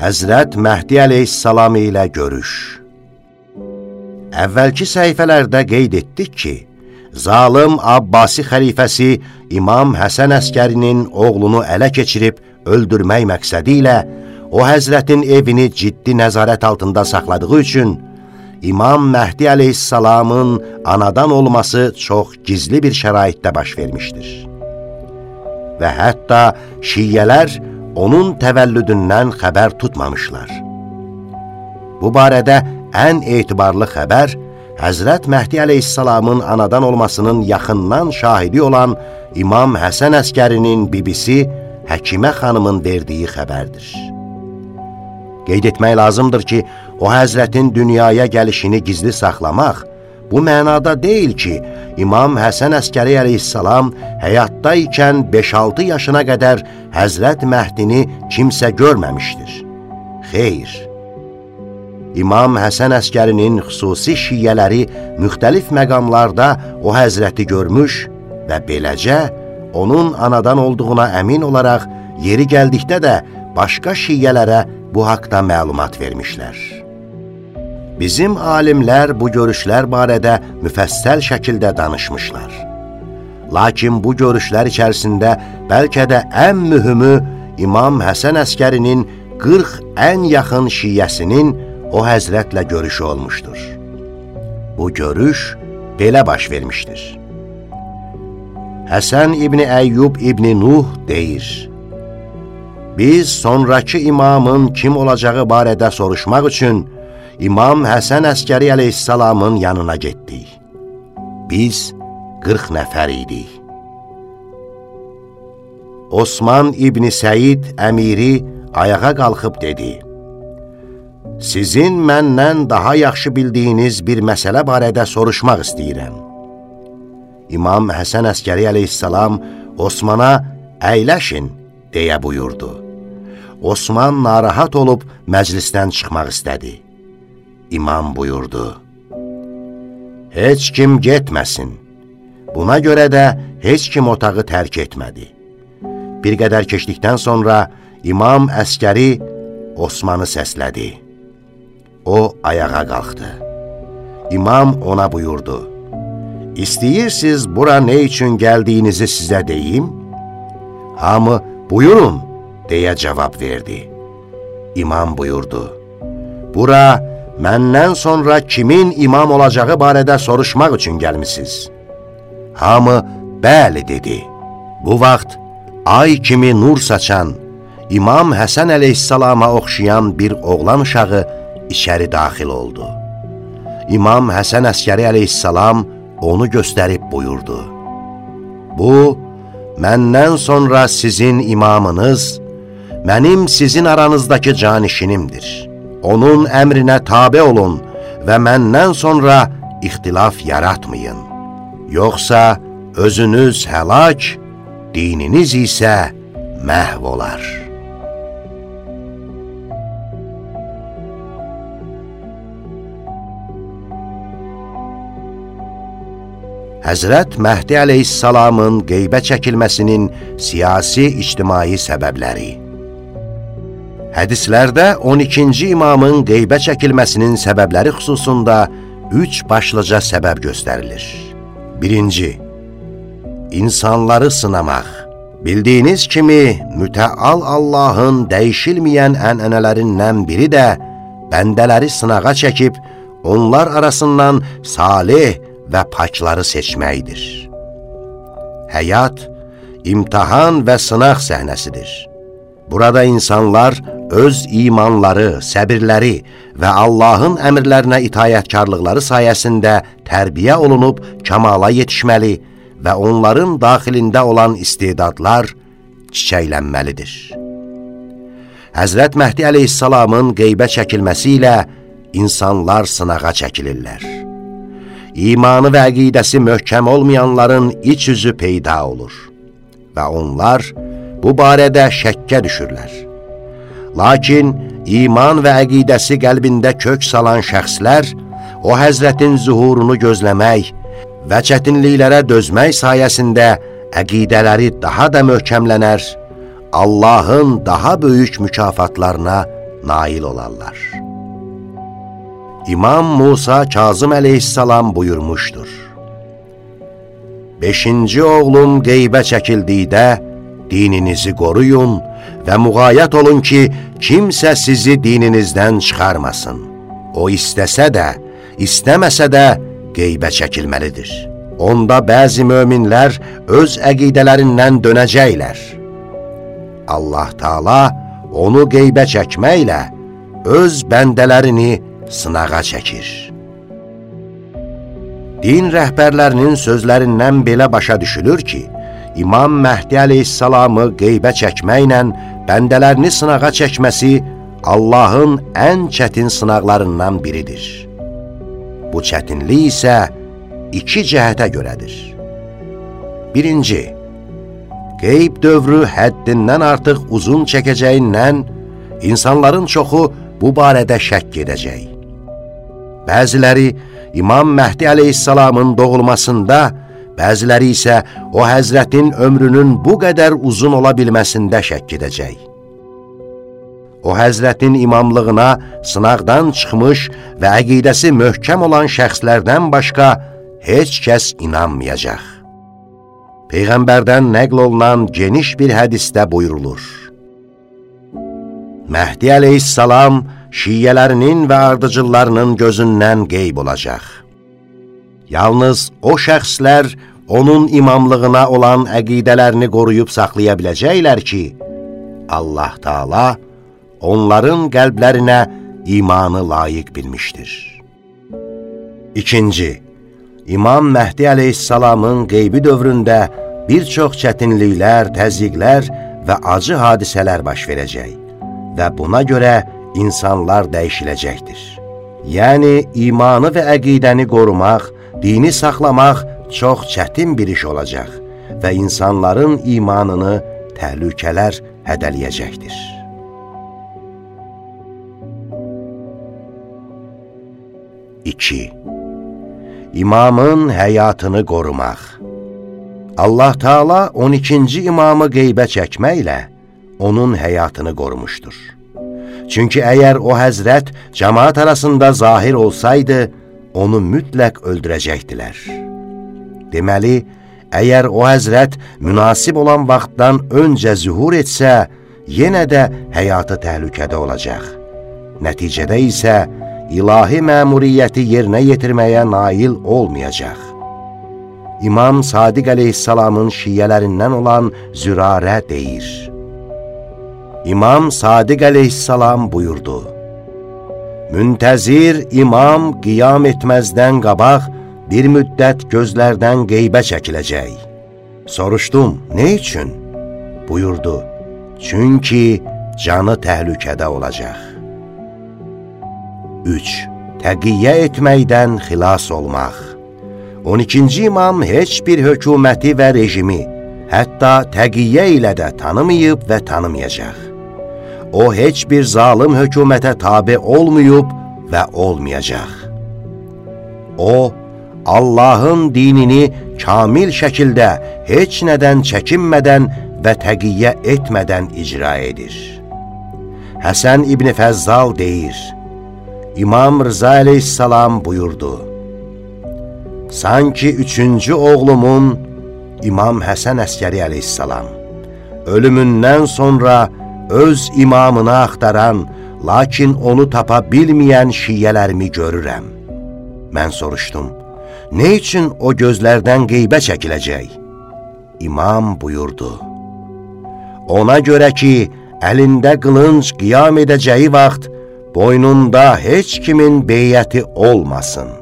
Həzrət Məhdi əleyhissalam ilə görüş Əvvəlki səhifələrdə qeyd etdik ki, zalım Abbasi xəlifəsi İmam Həsən əskərinin oğlunu ələ keçirib öldürmək məqsədi ilə o həzrətin evini ciddi nəzarət altında saxladığı üçün İmam Məhdi əleyhissalamın anadan olması çox gizli bir şəraitdə baş vermişdir. Və hətta şiyyələr onun təvəllüdündən xəbər tutmamışlar. Bu barədə ən etibarlı xəbər Həzrət Məhdi əleyhissalamın anadan olmasının yaxından şahidi olan İmam Həsən əskərinin bibisi Həkimə xanımın verdiyi xəbərdir. Qeyd etmək lazımdır ki, o həzrətin dünyaya gəlişini gizli saxlamaq, Bu mənada deyil ki, İmam Həsən Əskəri əleyhissalam həyatda ikən 5-6 yaşına qədər Həzrət Məhdini kimsə görməmişdir. Xeyr. İmam Həsən Əskərinin xüsusi şiyyələri müxtəlif məqamlarda o həzrəti görmüş və beləcə onun anadan olduğuna əmin olaraq yeri gəldikdə də başqa şiyyələrə bu haqda məlumat vermişlər. Bizim alimlər bu görüşlər barədə müfəssəl şəkildə danışmışlar. Lakin bu görüşlər içərisində bəlkə də ən mühümü İmam Həsən əskərinin 40 ən yaxın şiyəsinin o həzrətlə görüşü olmuşdur. Bu görüş belə baş vermişdir. Həsən İbni Əyyub İbni Nuh deyir, Biz sonrakı imamın kim olacağı barədə soruşmaq üçün İmam Həsən əskəri əleyhissalamın yanına getdik. Biz 40 nəfər idik. Osman İbni Səyid əmiri ayağa qalxıb dedi, Sizin məndən daha yaxşı bildiyiniz bir məsələ barədə soruşmaq istəyirəm. İmam Həsən əskəri əleyhissalam Osmana əyləşin, deyə buyurdu. Osman narahat olub məclisdən çıxmaq istədi. İmam buyurdu, Heç kim getməsin, buna görə də heç kim otağı tərk etmədi. Bir qədər keçdikdən sonra İmam əskəri Osmanı səslədi. O ayağa qalxdı. İmam ona buyurdu, İstəyirsiniz bura nə üçün gəldiyinizi sizə deyim? Hamı, buyurun, deyə cavab verdi. İmam buyurdu, Bura məndən sonra kimin imam olacağı barədə soruşmaq üçün gəlmisiniz. Hamı, bəli, dedi. Bu vaxt ay kimi nur saçan, İmam Həsən əleyhissalama oxşayan bir oğlan uşağı içəri daxil oldu. İmam Həsən əskəri əleyhissalam onu göstərib buyurdu. Bu, məndən sonra sizin imamınız, mənim sizin aranızdakı canişinimdir.'' Onun əmrinə tabe olun və məndən sonra ixtilaf yaratmayın. Yoxsa özünüz həlak, dininiz isə məhv olar. Həzrət Məhdi əleyhissalamın qeybə çəkilməsinin siyasi-ictimai səbəbləri Hədislərdə 12-ci imamın qeybə çəkilməsinin səbəbləri xüsusunda üç başlıca səbəb göstərilir. Birinci, insanları sınamaq. Bildiyiniz kimi, mütəal Allahın dəyişilməyən ənənələrindən biri də bəndələri sınağa çəkib, onlar arasından salih və pakları seçməkdir. Həyat, imtihan və sınaq səhnəsidir. Burada insanlar öz imanları, səbirləri və Allahın əmrlərinə itayətkarlıqları sayəsində tərbiyə olunub kamala yetişməli və onların daxilində olan istedadlar çiçəklənməlidir. Həzrət Məhdi əleyhissalamın qeybə çəkilməsi ilə insanlar sınağa çəkilirlər. İmanı və əqidəsi möhkəm olmayanların iç üzü peyda olur və onlar bu barədə şəkkə düşürlər. Lakin iman və əqidəsi qəlbində kök salan şəxslər o həzrətin zuhurunu gözləmək və çətinliklərə dözmək sayəsində əqidələri daha da möhkəmlənər, Allahın daha böyük mükafatlarına nail olarlar. İmam Musa Kazım əleyhissalam buyurmuşdur. Beşinci oğlum qeybə çəkildikdə dininizi qoruyun və müğayət olun ki, kimsə sizi dininizdən çıxarmasın. O istəsə də, istəməsə də qeybə çəkilməlidir. Onda bəzi möminlər öz əqidələrindən dönəcəklər. Allah Taala onu qeybə çəkməklə öz bəndələrini sınağa çəkir. Din rəhbərlərinin sözlərindən belə başa düşülür ki, İmam Məhdi əleyhissalamı qeybə çəkməklə bəndələrini sınağa çəkməsi Allahın ən çətin sınaqlarından biridir. Bu çətinlik isə iki cəhətə görədir. Birinci, qeyb dövrü həddindən artıq uzun çəkəcəyindən insanların çoxu bu barədə şəkk edəcək. Bəziləri İmam Məhdi əleyhissalamın doğulmasında, bəziləri isə o həzrətin ömrünün bu qədər uzun ola bilməsində şəkk edəcək. O həzrətin imamlığına sınaqdan çıxmış və əqidəsi möhkəm olan şəxslərdən başqa heç kəs inanmayacaq. Peyğəmbərdən nəql olunan geniş bir hədisdə buyurulur. Məhdi əleyhissalam şiyyələrinin və ardıcıllarının gözündən qeyb olacaq. Yalnız o şəxslər onun imamlığına olan əqidələrini qoruyub saxlaya biləcəklər ki, Allah Taala onların qəlblərinə imanı layiq bilmişdir. İkinci, İmam Məhdi əleyhissalamın qeybi dövründə bir çox çətinliklər, təzyiqlər və acı hadisələr baş verəcək və buna görə insanlar dəyişiləcəkdir. Yəni, imanı və əqidəni qorumaq, dini saxlamaq çox çətin bir iş olacaq və insanların imanını təhlükələr hədələyəcəkdir. İki İmamın həyatını qorumaq Allah Taala 12-ci imamı qeybə çəkməklə onun həyatını qorumuşdur. Çünki əgər o həzrət cəmaat arasında zahir olsaydı, onu mütləq öldürəcəkdilər. Deməli, əgər o həzrət münasib olan vaxtdan öncə zühur etsə, yenə də həyatı təhlükədə olacaq. Nəticədə isə ilahi məmuriyyəti yerinə yetirməyə nail olmayacaq. İmam Sadiq əleyhissalamın şiyələrindən olan Zürarə deyir. İmam Sadiq əleyhissalam buyurdu. Müntəzir imam qiyam etməzdən qabaq bir müddət gözlərdən qeybə çəkiləcək. Soruşdum, nə üçün? Buyurdu, çünki canı təhlükədə olacaq. 3. Təqiyyə etməkdən xilas olmaq 12-ci imam heç bir hökuməti və rejimi, hətta təqiyyə ilə də tanımayıb və tanımayacaq. O, heç bir zalım hökumətə tabi olmayıb və olmayacaq. O, Allahın dinini kamil şəkildə, heç nədən çəkinmədən və təqiyyə etmədən icra edir. Həsən İbni Fəzzal deyir, İmam Rıza aleyhissalam buyurdu. Sanki üçüncü oğlumun İmam Həsən Əskəri aleyhissalam ölümündən sonra öz imamını axtaran, lakin onu tapa bilməyən şiyələrimi görürəm. Mən soruşdum, ne üçün o gözlərdən qeybə çəkiləcək? İmam buyurdu, ona görə ki, əlində qılınc qiyam edəcəyi vaxt, boynunda heç kimin beyyəti olmasın.